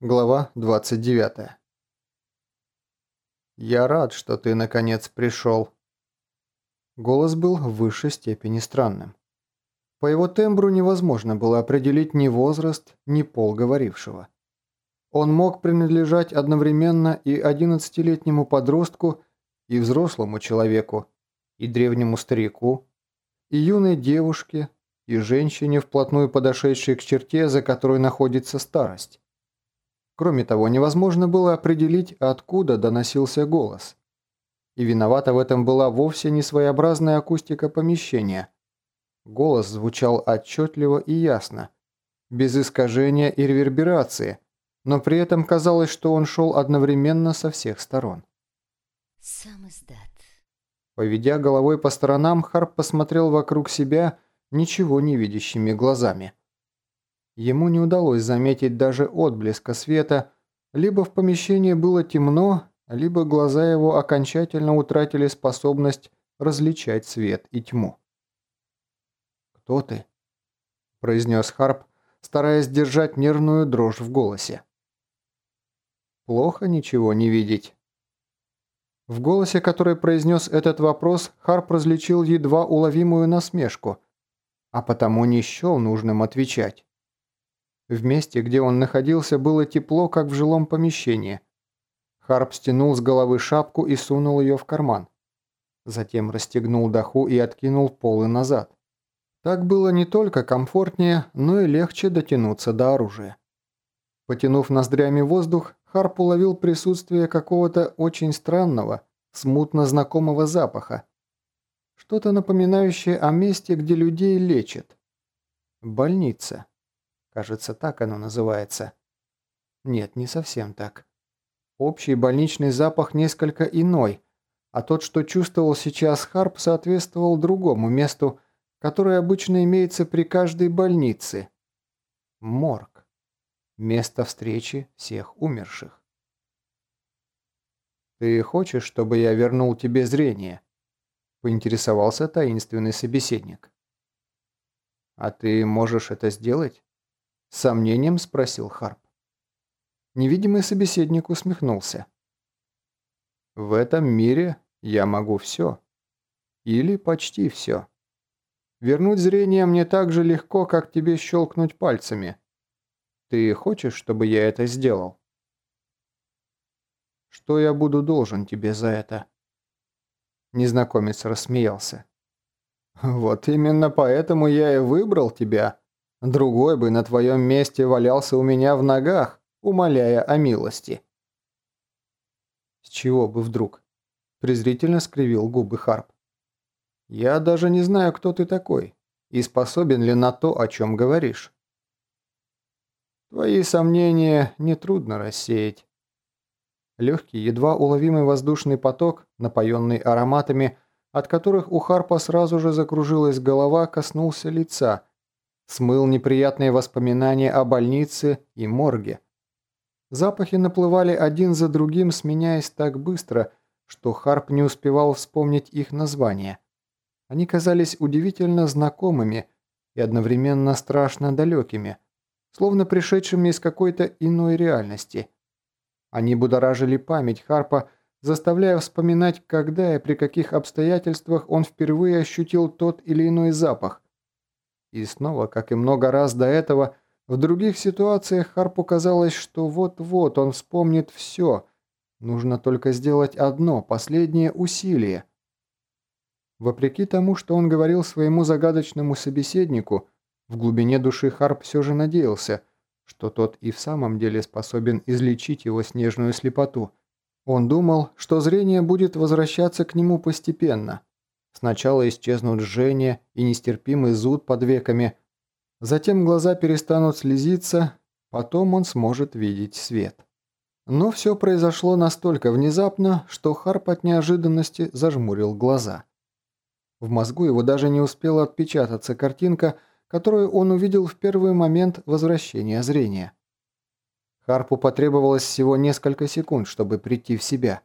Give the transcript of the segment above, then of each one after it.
Глава 29. «Я рад, что ты наконец пришел». Голос был в высшей степени странным. По его тембру невозможно было определить ни возраст, ни пол говорившего. Он мог принадлежать одновременно и одиннадцатилетнему подростку, и взрослому человеку, и древнему старику, и юной девушке, и женщине, вплотную подошедшей к черте, за которой находится старость. Кроме того, невозможно было определить, откуда доносился голос. И виновата в этом была вовсе не своеобразная акустика помещения. Голос звучал отчетливо и ясно, без искажения и реверберации, но при этом казалось, что он шел одновременно со всех сторон. Сам издат. Поведя головой по сторонам, Харп посмотрел вокруг себя ничего не видящими глазами. Ему не удалось заметить даже отблеска света, либо в помещении было темно, либо глаза его окончательно утратили способность различать свет и тьму. «Кто ты?» – произнес Харп, стараясь держать нервную дрожь в голосе. «Плохо ничего не видеть». В голосе, который произнес этот вопрос, Харп различил едва уловимую насмешку, а потому не счел нужным отвечать. В месте, где он находился, было тепло, как в жилом помещении. Харп стянул с головы шапку и сунул ее в карман. Затем расстегнул доху и откинул полы назад. Так было не только комфортнее, но и легче дотянуться до оружия. Потянув ноздрями воздух, Харп уловил присутствие какого-то очень странного, смутно знакомого запаха. Что-то напоминающее о месте, где людей лечат. Больница. Кажется, так оно называется. Нет, не совсем так. Общий больничный запах несколько иной, а тот, что чувствовал сейчас Харп, соответствовал другому месту, которое обычно имеется при каждой больнице. Морг. Место встречи всех умерших. «Ты хочешь, чтобы я вернул тебе зрение?» – поинтересовался таинственный собеседник. «А ты можешь это сделать?» С сомнением спросил Харп. Невидимый собеседник усмехнулся. «В этом мире я могу все. Или почти все. Вернуть зрение мне так же легко, как тебе щелкнуть пальцами. Ты хочешь, чтобы я это сделал?» «Что я буду должен тебе за это?» Незнакомец рассмеялся. «Вот именно поэтому я и выбрал тебя, Другой бы на твоем месте валялся у меня в ногах, умоляя о милости. С чего бы вдруг? Презрительно скривил губы Харп. Я даже не знаю, кто ты такой, и способен ли на то, о чем говоришь. Твои сомнения нетрудно рассеять. Легкий, едва уловимый воздушный поток, напоенный ароматами, от которых у Харпа сразу же закружилась голова, коснулся лица – смыл неприятные воспоминания о больнице и морге. Запахи наплывали один за другим, сменяясь так быстро, что Харп не успевал вспомнить их названия. Они казались удивительно знакомыми и одновременно страшно далекими, словно пришедшими из какой-то иной реальности. Они будоражили память Харпа, заставляя вспоминать, когда и при каких обстоятельствах он впервые ощутил тот или иной запах, и снова, как и много раз до этого, в других ситуациях Харпу казалось, что вот-вот он вспомнит все. Нужно только сделать одно, последнее усилие. Вопреки тому, что он говорил своему загадочному собеседнику, в глубине души Харп все же надеялся, что тот и в самом деле способен излечить его снежную слепоту. Он думал, что зрение будет возвращаться к нему постепенно – Сначала исчезнут жжение и нестерпимый зуд под веками, затем глаза перестанут слезиться, потом он сможет видеть свет. Но все произошло настолько внезапно, что Харп от неожиданности зажмурил глаза. В мозгу его даже не успела отпечататься картинка, которую он увидел в первый момент возвращения зрения. Харпу потребовалось всего несколько секунд, чтобы прийти в себя.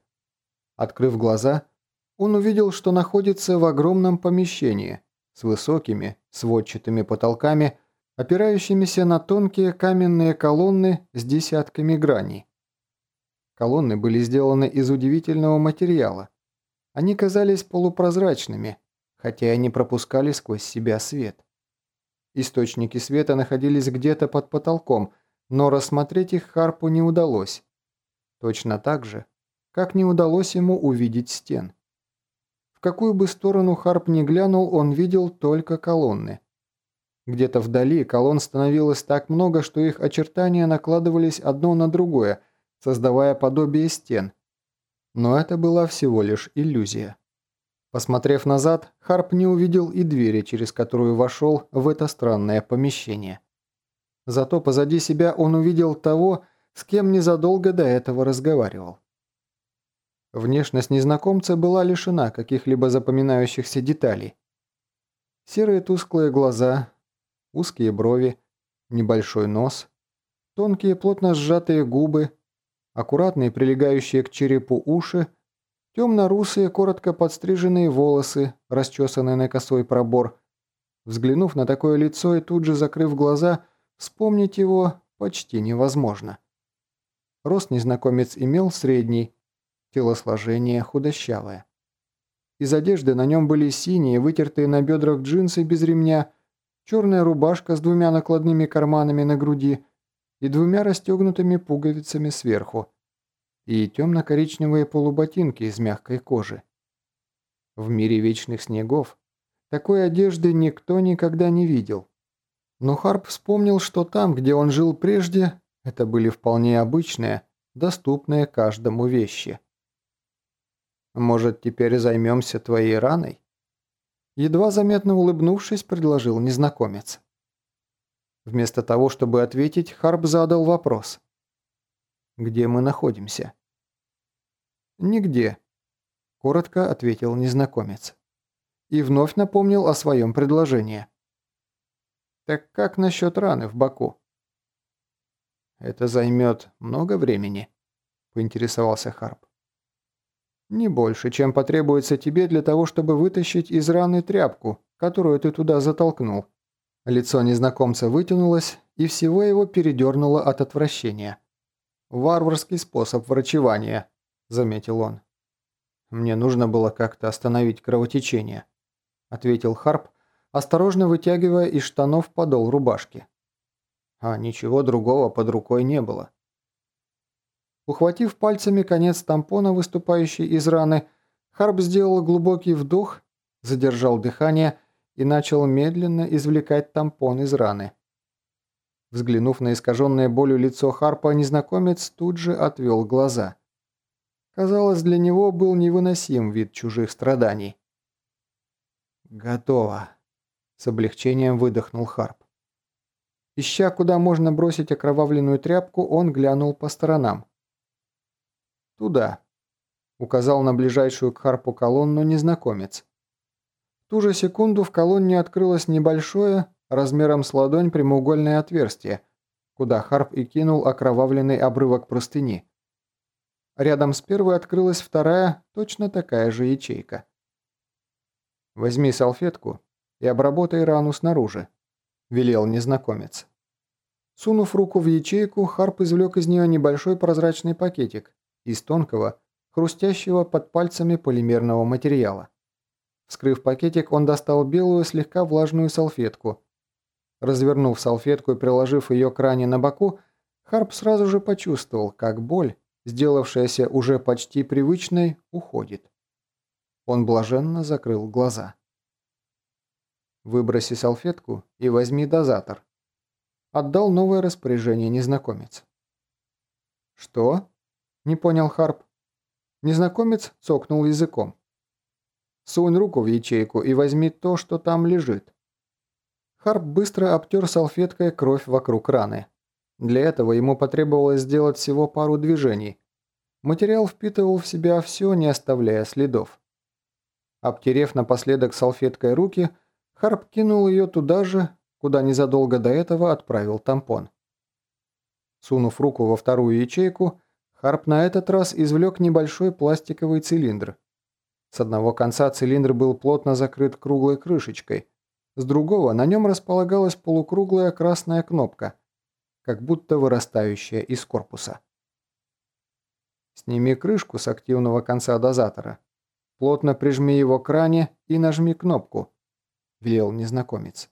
Открыв глаза, он увидел, что находится в огромном помещении с высокими сводчатыми потолками, опирающимися на тонкие каменные колонны с десятками граней. Колонны были сделаны из удивительного материала. Они казались полупрозрачными, хотя и не пропускали сквозь себя свет. Источники света находились где-то под потолком, но рассмотреть их Харпу не удалось. Точно так же, как не удалось ему увидеть стен. Какую бы сторону Харп ни глянул, он видел только колонны. Где-то вдали колонн становилось так много, что их очертания накладывались одно на другое, создавая подобие стен. Но это была всего лишь иллюзия. Посмотрев назад, Харп не увидел и двери, через которую вошел в это странное помещение. Зато позади себя он увидел того, с кем незадолго до этого разговаривал. Внешность незнакомца была лишена каких-либо запоминающихся деталей. Серые тусклые глаза, узкие брови, небольшой нос, тонкие плотно сжатые губы, аккуратные прилегающие к черепу уши, темно-русые коротко подстриженные волосы, расчесанные на косой пробор. Взглянув на такое лицо и тут же закрыв глаза, вспомнить его почти невозможно. Рост незнакомец имел средний, телосложение худощавое. Из одежды на нем были синие, вытертые на бедрах джинсы без ремня, черная рубашка с двумя накладными карманами на груди и двумя расстегнутыми пуговицами сверху, и темно-коричневые полуботинки из мягкой кожи. В мире вечных снегов такой одежды никто никогда не видел. Но Харп вспомнил, что там, где он жил прежде, это были вполне обычные, доступные каждому вещи. «Может, теперь займемся твоей раной?» Едва заметно улыбнувшись, предложил незнакомец. Вместо того, чтобы ответить, Харп задал вопрос. «Где мы находимся?» «Нигде», – коротко ответил незнакомец. И вновь напомнил о своем предложении. «Так как насчет раны в боку?» «Это займет много времени?» – поинтересовался Харп. Не больше, чем потребуется тебе для того, чтобы вытащить из раны тряпку, которую ты туда затолкнул. Лицо незнакомца вытянулось, и всего его передернуло от отвращения. «Варварский способ врачевания», – заметил он. «Мне нужно было как-то остановить кровотечение», – ответил Харп, осторожно вытягивая из штанов подол рубашки. А ничего другого под рукой не было. Ухватив пальцами конец тампона, выступающий из раны, Харп сделал глубокий вдох, задержал дыхание и начал медленно извлекать тампон из раны. Взглянув на искаженное болью лицо Харпа, незнакомец тут же отвел глаза. Казалось, для него был невыносим вид чужих страданий. «Готово», — с облегчением выдохнул Харп. Ища, куда можно бросить окровавленную тряпку, он глянул по сторонам. «Туда», — указал на ближайшую к Харпу колонну незнакомец. В ту же секунду в колонне открылось небольшое, размером с ладонь прямоугольное отверстие, куда Харп и кинул окровавленный обрывок простыни. Рядом с первой открылась вторая, точно такая же ячейка. «Возьми салфетку и обработай рану снаружи», – велел незнакомец. Сунув руку в ячейку, Харп извлек из нее небольшой прозрачный пакетик из тонкого, хрустящего под пальцами полимерного материала. Вскрыв пакетик, он достал белую, слегка влажную салфетку. Развернув салфетку и приложив ее к ране на боку, Харп сразу же почувствовал, как боль, сделавшаяся уже почти привычной, уходит. Он блаженно закрыл глаза. «Выброси салфетку и возьми дозатор», — отдал новое распоряжение незнакомец. «Что?» Не понял Харп. Незнакомец цокнул языком. Сунь руку в ячейку и возьми то, что там лежит. Харп быстро обтер салфеткой кровь вокруг раны. Для этого ему потребовалось сделать всего пару движений. Материал впитывал в себя все, не оставляя следов. Обтерев напоследок салфеткой руки, Харп кинул ее туда же, куда незадолго до этого отправил тампон. Сунув руку во вторую ячейку, Харп на этот раз извлек небольшой пластиковый цилиндр. С одного конца цилиндр был плотно закрыт круглой крышечкой, С другого на нем располагалась полукруглая красная кнопка, как будто вырастающая из корпуса. Сними крышку с активного конца дозатора. Плотно прижми его к ране и нажми кнопку, велел незнакомец.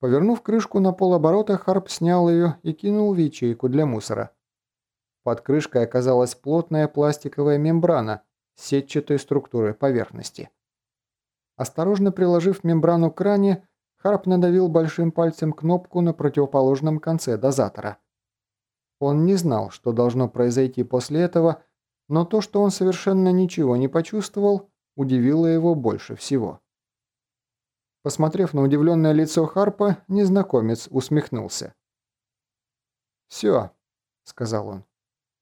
Повернув крышку на полоборота, Харп снял ее и кинул в ячейку для мусора. Под крышкой оказалась плотная пластиковая мембрана сетчатой структурой поверхности. Осторожно приложив мембрану к ране, Харп надавил большим пальцем кнопку на противоположном конце дозатора. Он не знал, что должно произойти после этого, но то, что он совершенно ничего не почувствовал, удивило его больше всего. Посмотрев на удивленное лицо Харпа, незнакомец усмехнулся. «Все», — сказал он.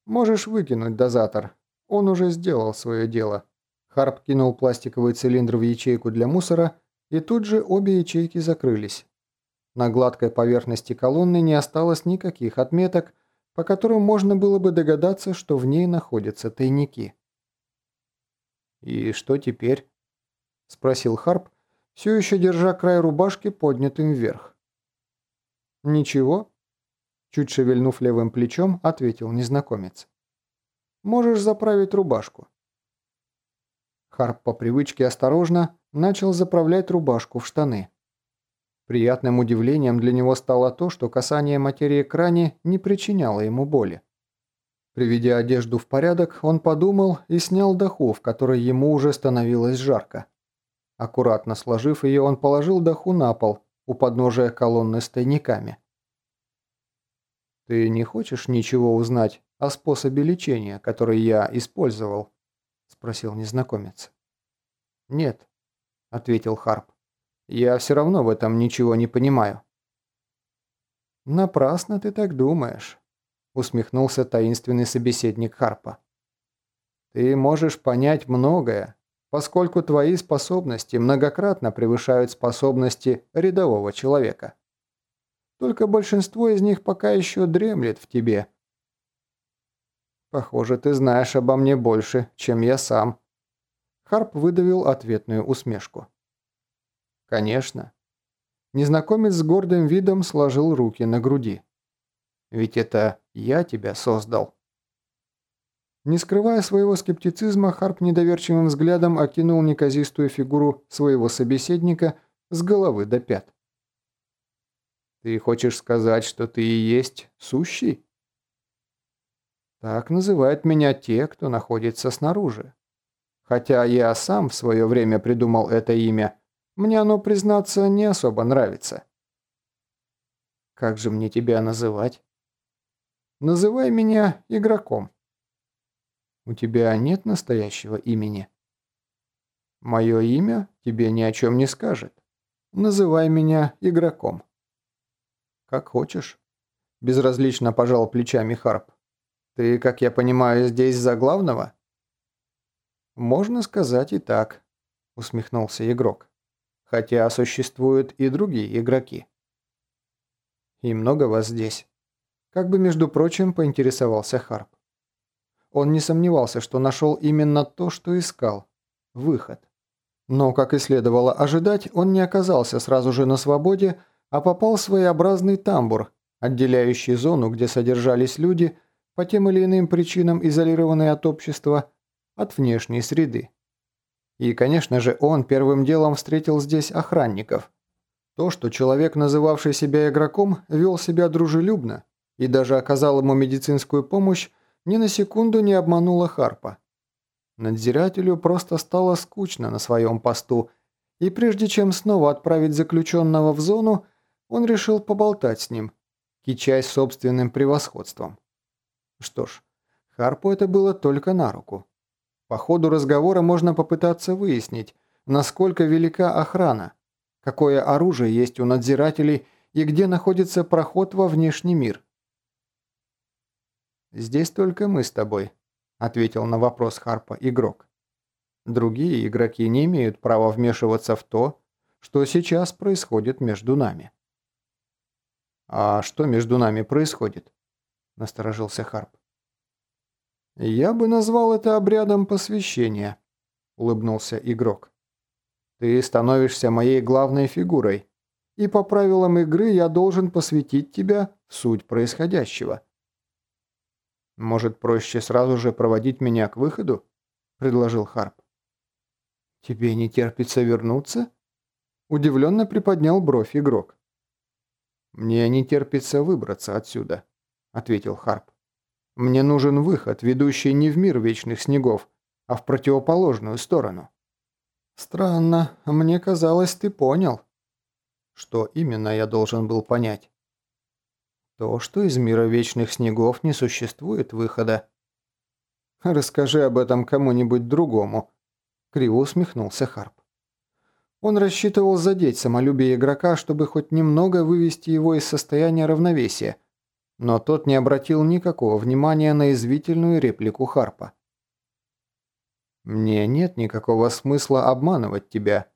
«Можешь выкинуть дозатор. Он уже сделал свое дело». Харп кинул пластиковый цилиндр в ячейку для мусора, и тут же обе ячейки закрылись. На гладкой поверхности колонны не осталось никаких отметок, по которым можно было бы догадаться, что в ней находятся тайники. «И что теперь?» – спросил Харп, все еще держа край рубашки поднятым вверх. «Ничего», – чуть шевельнув левым плечом, ответил незнакомец. «Можешь заправить рубашку». Харп по привычке осторожно начал заправлять рубашку в штаны. Приятным удивлением для него стало то, что касание материи к ране не причиняло ему боли. Приведя одежду в порядок, он подумал и снял доху, в которой ему уже становилось жарко. Аккуратно сложив ее, он положил доху на пол у подножия колонны с тайниками. «Ты не хочешь ничего узнать о способе лечения, который я использовал?» – спросил незнакомец. «Нет», – ответил Харп. «Я все равно в этом ничего не понимаю». «Напрасно ты так думаешь», – усмехнулся таинственный собеседник Харпа. «Ты можешь понять многое, поскольку твои способности многократно превышают способности рядового человека. Только большинство из них пока еще дремлет в тебе. Похоже, ты знаешь обо мне больше, чем я сам. Харп выдавил ответную усмешку. Конечно. Незнакомец с гордым видом сложил руки на груди. Ведь это я тебя создал. Не скрывая своего скептицизма, Харп недоверчивым взглядом окинул неказистую фигуру своего собеседника с головы до пят. «Ты хочешь сказать, что ты и есть сущий?» «Так называют меня те, кто находится снаружи. Хотя я сам в свое время придумал это имя, мне оно, признаться, не особо нравится». «Как же мне тебя называть?» «Называй меня игроком». У тебя нет настоящего имени? Мое имя тебе ни о чем не скажет. Называй меня игроком. Как хочешь. Безразлично пожал плечами Харп. Ты, как я понимаю, здесь за главного? Можно сказать и так, усмехнулся игрок. Хотя существуют и другие игроки. И много вас здесь. Как бы, между прочим, поинтересовался Харп. Он не сомневался, что нашел именно то, что искал – выход. Но, как и следовало ожидать, он не оказался сразу же на свободе, а попал в своеобразный тамбур, отделяющий зону, где содержались люди, по тем или иным причинам изолированные от общества, от внешней среды. И, конечно же, он первым делом встретил здесь охранников. То, что человек, называвший себя игроком, вел себя дружелюбно и даже оказал ему медицинскую помощь, ни на секунду не обманула Харпа. Надзирателю просто стало скучно на своем посту, и прежде чем снова отправить заключенного в зону, он решил поболтать с ним, кичась собственным превосходством. Что ж, Харпу это было только на руку. По ходу разговора можно попытаться выяснить, насколько велика охрана, какое оружие есть у надзирателей и где находится проход во внешний мир. «Здесь только мы с тобой», — ответил на вопрос Харпа игрок. «Другие игроки не имеют права вмешиваться в то, что сейчас происходит между нами». «А что между нами происходит?» – насторожился Харп. «Я бы назвал это обрядом посвящения», – улыбнулся игрок. Ты становишься моей главной фигурой, и по правилам игры я должен посвятить тебя в суть происходящего. Может, проще сразу же проводить меня к выходу? предложил Харп. Тебе не терпится вернуться? Удивленно приподнял бровь игрок. «Мне не терпится выбраться отсюда», — ответил Харп. «Мне нужен выход, ведущий не в мир вечных снегов, а в противоположную сторону». «Странно, мне казалось, ты понял». «Что именно я должен был понять?» «То, что из мира вечных снегов не существует выхода». «Расскажи об этом кому-нибудь другому», — криво усмехнулся Харп. Он рассчитывал задеть самолюбие игрока, чтобы хоть немного вывести его из состояния равновесия, но тот не обратил никакого внимания на извительную реплику Харпа. «Мне нет никакого смысла обманывать тебя.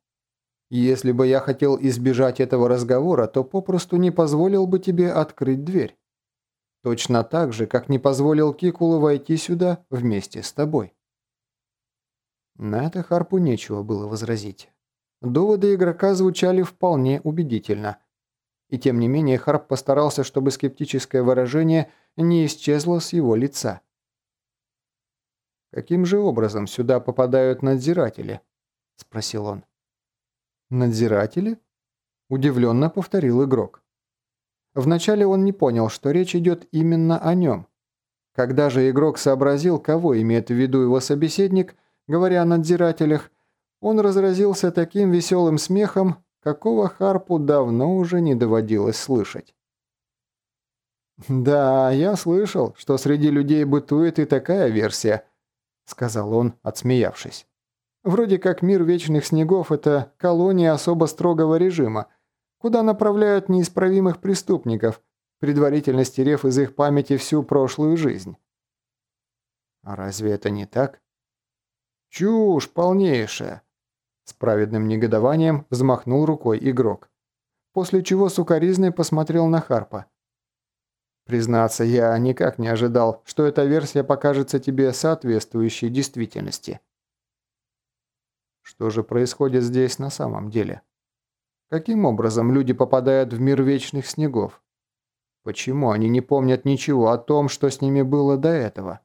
Если бы я хотел избежать этого разговора, то попросту не позволил бы тебе открыть дверь. Точно так же, как не позволил Кикулу войти сюда вместе с тобой». На это Харпу нечего было возразить. Доводы игрока звучали вполне убедительно. И тем не менее Харп постарался, чтобы скептическое выражение не исчезло с его лица. «Каким же образом сюда попадают надзиратели?» – спросил он. «Надзиратели?» – удивленно повторил игрок. Вначале он не понял, что речь идет именно о нем. Когда же игрок сообразил, кого имеет в виду его собеседник, говоря о надзирателях, он разразился таким веселым смехом, какого Харпу давно уже не доводилось слышать. «Да, я слышал, что среди людей бытует и такая версия», — сказал он, отсмеявшись. «Вроде как мир вечных снегов — это колония особо строгого режима, куда направляют неисправимых преступников, предварительно стерев из их памяти всю прошлую жизнь». «А разве это не так?» «Чушь полнейшая. С праведным негодованием взмахнул рукой игрок. После чего сукоризный посмотрел на Харпа. «Признаться, я никак не ожидал, что эта версия покажется тебе соответствующей действительности». Что же происходит здесь на самом деле? Каким образом люди попадают в мир вечных снегов? Почему они не помнят ничего о том, что с ними было до этого?